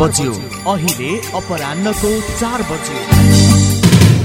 बज्यो। अहिले अपरान्नको चार बज्यो।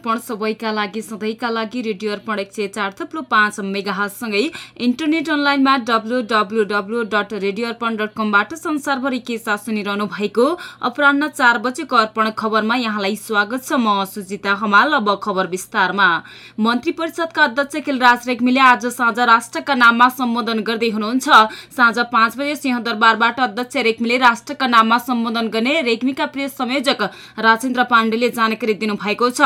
अर्पण सबैका लागि सधैँका लागि रेडियो अर्पण एक सय चार थप्लो पाँच मेगासँगै इन्टरनेट अनलाइनमा W W W dot radio Arpan dot कमबाट संसारभरि के साथ सुनिरहनु भएको अपरान्न चार बजेको अर्पण खबरमा यहाँलाई स्वागत छ। म सुजिता हमाल अब खबर विस्तारमा। मन्त्री परिषदका अध्यक्ष खिलराज रेग्मीले आज साँझ राष्ट्रका नाममा सम्बोधन गर्दै हुनुहुन्छ। साँझ पाँच बजे सिंहदरबारबाट अध्यक्ष रेग्मीले राष्ट्रका नाममा सम्बोधन गर्ने रेग्मीका प्रेस संयोजक राजेन्द्र पाण्डेले जानकारी दिनुभएको छ।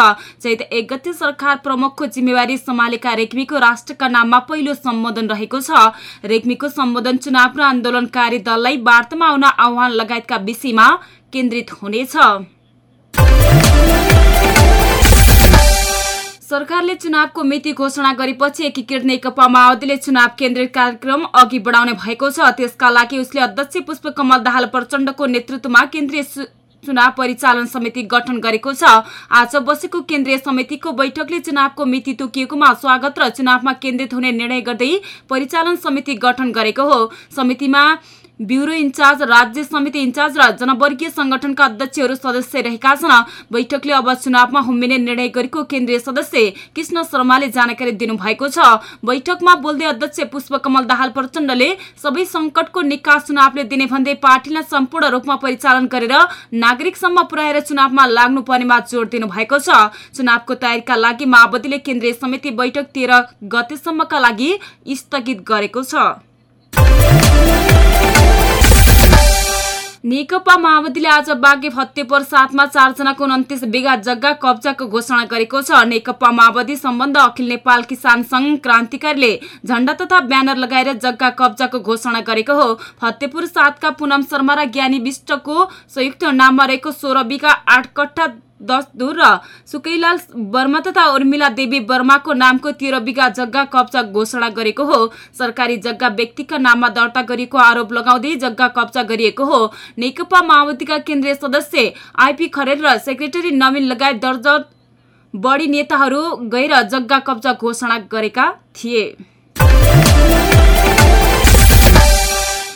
चैत एक सरकार प्रमुखको जिम्मेवारी सम्हालेका रेग्मीको राष्ट्रका नाममा पहिलो सम्बोधन रहेको छ। रेग्मीको सम्बोधन चुनाव र आन्दोलनकारी दललाई वार्तामा आउन आह्वान लगायतका विषयमा केन्द्रित हुनेछ। सरकारले चुनावको मिति घोषणा गरेपछि एकीकृत नेकपा माओवादीले चुनाव केन्द्रित कार्यक्रम अघि बढाउने भएको छ। त्यसका लागि उसले अध्यक्ष पुष्पकमल दाहाल प्रचण्डको नेतृत्वमा केन्द्रीय चुनाव परिचालन समिति गठन गरेको छ। आज बसेको केन्द्रीय समितिको बैठकले चुनावको मिति तोकिएकोमा स्वागत र चुनावमा केन्द्रित हुने निर्णय गर्दै परिचालन समिति गठन गरेको हो। समितिमा ब्युरो इन्चार्ज राज्य समिति इन्चार्ज र जनवर्गीय संगठनका अध्यक्षहरू सदस्य रहेका छन् बैठकले अब चुनावमा हुम्मिने निर्णय गरेको केन्द्रीय सदस्य कृष्ण शर्माले जानकारी दिनुभएको छ। बैठकमा बोल्दै अध्यक्ष पुष्पकमल दाहाल प्रचण्डले सबै संकटको निकास चुनावले दिने भन्दै पार्टीलाई सम्पूर्ण रूपमा परिचालन गरेर नागरिकसम्म पुर्याएर चुनावमा लाग्नु पर्नेमा जोड दिनुभएको छ। चुनावको तयारीका लागि माओवादीले केन्द्रीय समिति बैठक तेह्र गतेसम्मका लागि स्थगित गरेको छ। नेकपा माओवादीले आज बागे फतेपुर साथमा चारजनाको उन्तिस बिघा जग्गा कब्जाको घोषणा गरेको छ नेकपा माओवादी सम्बन्ध अखिल नेपाल किसान संघ क्रान्तिकारीले झण्डा तथा ब्यानर लगाएर जग्गा कब्जाको घोषणा गरेको हो फतेपुर सातका पुनम शर्मा र ज्ञानी विष्टको संयुक्त नाममा रहेको सोह्र बिघा आठ कट्ठा दस दूर र सुकैलाल वर्मा तथा उर्मिला देवी वर्माको नामको तेह्र बिघा जग्गा कब्जा घोषणा गरेको हो। सरकारी जग्गा व्यक्तिका नाममा दर्ता गरिएको आरोप लगाउँदै जग्गा कब्जा गरिएको हो। नेकपा माओवादीका केन्द्रीय सदस्य आइपी खरेल र सेक्रेटरी नवीन लगायत दर्जन बढी नेताहरू गएर जग्गा कब्जा घोषणा गरेका थिए।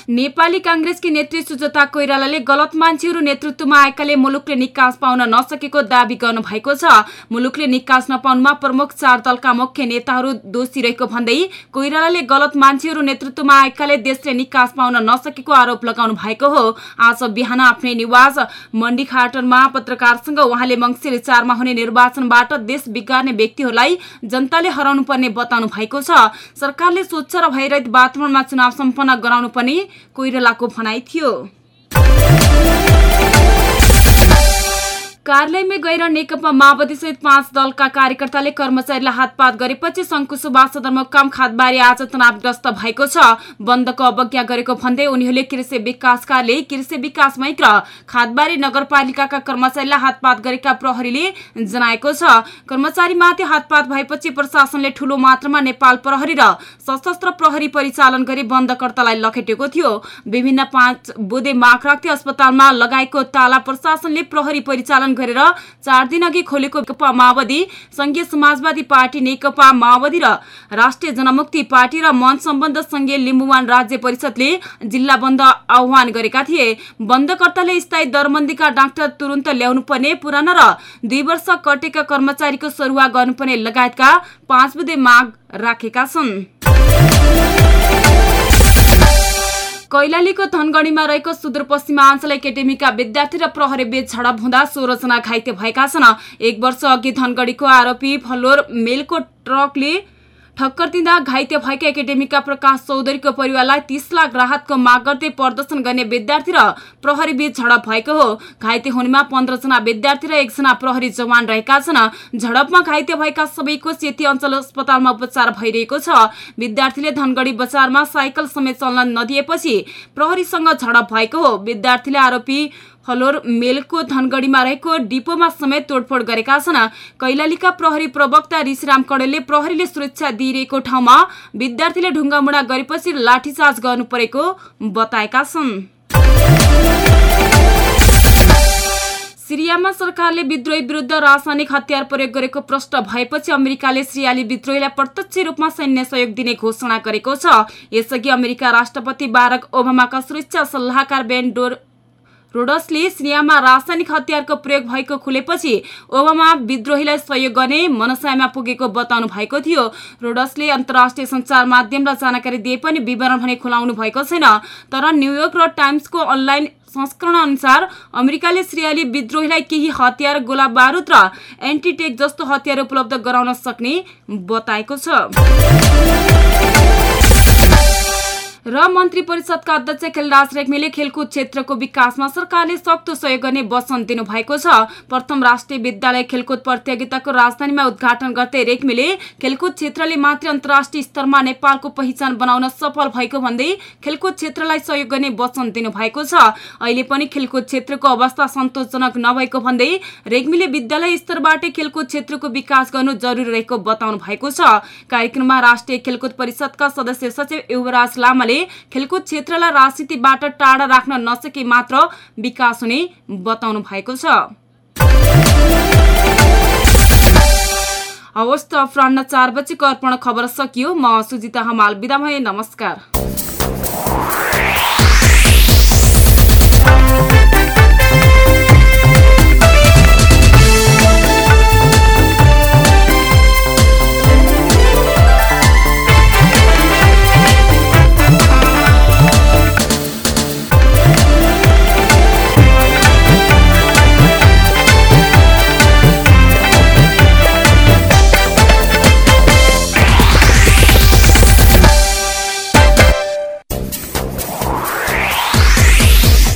नेपाली काङ्ग्रेसकी नेत्री सुजता कोइरालाले गलत मान्छेहरू नेतृत्वमा आएकाले मुलुकले निकास पाउन नसकेको दावी गर्नु भएको छ। मुलुकले निकास नपाउनुमा प्रमुख चार दलका मुख्य नेताहरू दोषी रहेको भन्दै कोइरालाले गलत मान्छेहरू नेतृत्वमा आएकाले देशले निकास पाउन नसकेको आरोप लगाउनु भएको हो। आज बिहान आफ्नै निवास मण्डी खाटनमा पत्रकारसँग उहाँले मङ्सिर चारमा हुने निर्वाचनबाट देश बिगार्ने व्यक्तिहरूलाई जनताले हराउनु पर्ने बताउनु भएको छ। सरकारले स्वच्छ र भयरहित वातावरणमा चुनाव सम्पन्न गराउनु पर्ने कोइरालाको भनाइ थियो। कार्यालयमै गएर नेकपा माओवादी सहित पाँच दलका कार्यकर्ताले कर्मचारीलाई हातपात गरेपछि शङ्कु सुभाष सदरमुकाम खातबारी आज तनावग्रस्त भएको छ। बन्दको अवज्ञा गरेको भन्दै उनीहरूले कृषि विकास कार्यालय कृषि विकास मैक खातबारी नगरपालिकाका कर्मचारीलाई हातपात गरेका प्रहरीले जनाएको छ। कर्मचारीमाथि हातपात भएपछि प्रशासनले ठूलो मात्रामा नेपाल प्रहरी र सशस्त्र प्रहरी परिचालन गरी बन्दकर्तालाई लखेटेको थियो। विभिन्न पाँच बुधे राख्दै अस्पतालमा लगाएको ताला प्रशासनले प्रहरी परिचालन गरेर चार दिन अघि खोलेको नेकपा माओवादी संघीय समाजवादी पार्टी नेकपा माओवादी र राष्ट्रिय जनमुक्ति पार्टी र मन सम्बन्ध संघीय लिम्बुवान राज्य परिषदले जिल्ला बन्द आह्वान गरेका थिए। बन्दकर्ताले स्थायी दरबन्दीका डाक्टर तुरन्त ल्याउनु पर्ने पुराना र दुई वर्ष कटेका कर्मचारीको सरुवा गर्नुपर्ने लगायतका पाँच बुधे माग राखेका छन्। कैलालीको धनगढीमा रहेको सुदूरपश्चिमाञ्चल एकाडेमीका विद्यार्थी र प्रहरी बीच झडप हुँदा सोह्रजना घाइते भएका छन्। एक वर्ष अघि धनगढीको आरोपी फलोर मेलको ट्रकले ठक्कर दिँदा घाइते भएका एकाडेमीका प्रकाश चौधरीको परिवारलाई तीस लाख राहतको माग गर्दै प्रदर्शन गर्ने विद्यार्थी र प्रहरी बीच झडप भएको हो। घाइते हुनेमा पन्ध्रजना विद्यार्थी र एकजना प्रहरी जवान रहेका छन्। झडपमा घाइते भएका सबैको सेती अञ्चल अस्पतालमा उपचार भइरहेको छ। विद्यार्थीले धनगढी बजारमा साइकल समेत चल्न नदिएपछि प्रहरीसँग झडप भएको हो। विद्यार्थीले आरोपी फलोर मेलको धनगढीमा रहेको डिपोमा समेत तोडफोड गरेका छन्। कैलालीका प्रहरी प्रवक्ता ऋषिराम कडेलले प्रहरीले सुरक्षा दिइरहेको ठाउँमा विद्यार्थीले ढुङ्गामुढा गरेपछि लाठीचार्ज गर्नु परेको बताएका छन्। सिरियामा सरकारले विद्रोही विरुद्ध रासायनिक हतियार प्रयोग गरेको प्रश्न भएपछि अमेरिकाले सिरियाली विद्रोहीलाई प्रत्यक्ष रूपमा सैन्य सहयोग दिने घोषणा गरेको छ। यसअघि अमेरिका राष्ट्रपति बारक ओबामाका सुरक्षा सल्लाहकार बेन डोर रोडसले सिरियामा रासायनिक हतियारको प्रयोग भएको खुलेपछि ओबामा विद्रोहीलाई सहयोग गर्ने मनसायमा पुगेको बताउनु भएको थियो। रोडसले अन्तर्राष्ट्रिय सञ्चार माध्यमलाई जानकारी दिए पनि विवरण भने खुलाउनु भएको छैन। तर न्युयोर्क र टाइम्सको अनलाइन संस्करण अनुसार अमेरिकाले सिरियाली विद्रोहीलाई केही हतियार गोला बारुद र एन्टिटेक जस्तो हतियार उपलब्ध गराउन सक्ने बताएको छ। र मन्त्री परिषदका अध्यक्ष खेलराज रेग्मीले खेलकुद क्षेत्रको विकासमा सरकारले सक्दो सहयोग गर्ने वचन दिनुभएको छ। प्रथम राष्ट्रिय विद्यालय खेलकुद प्रतियोगिताको राजधानीमा उद्घाटन गर्दै रेग्मीले खेलकुद क्षेत्रले मात्र अन्तर्राष्ट्रिय स्तरमा नेपालको पहिचान बनाउन सफल भएको भन्दै खेलकुद क्षेत्रलाई सहयोग गर्ने वचन दिनुभएको छ। अहिले पनि खेलकुद क्षेत्रको अवस्था सन्तोषजनक नभएको भन्दै रेग्मीले विद्यालय स्तरबाटै खेलकुद क्षेत्रको विकास गर्नु जरुरी रहेको बताउनु भएको छ। कार्यक्रममा राष्ट्रिय खेलकुद परिषदका सदस्य सचिव युवराज लामाले खेलकुद क्षेत्रलाई राजनीतिबाट टाढा राख्न नसके मात्र विकास हुने बताउनु भएको छ। हवस् त अपरान्न चार बजीको अर्पण खबर सकियो। म सुजिता हमाल बिदा भए नमस्कार।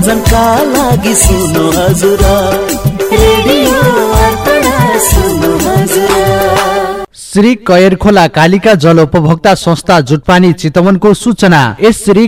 मनोरञ्जनका लागि सुन्नु हजुर श्री कयर खोला कालिका जल उपभोक्ता संस्था जुटपानी चितवनको सूचना यस श्री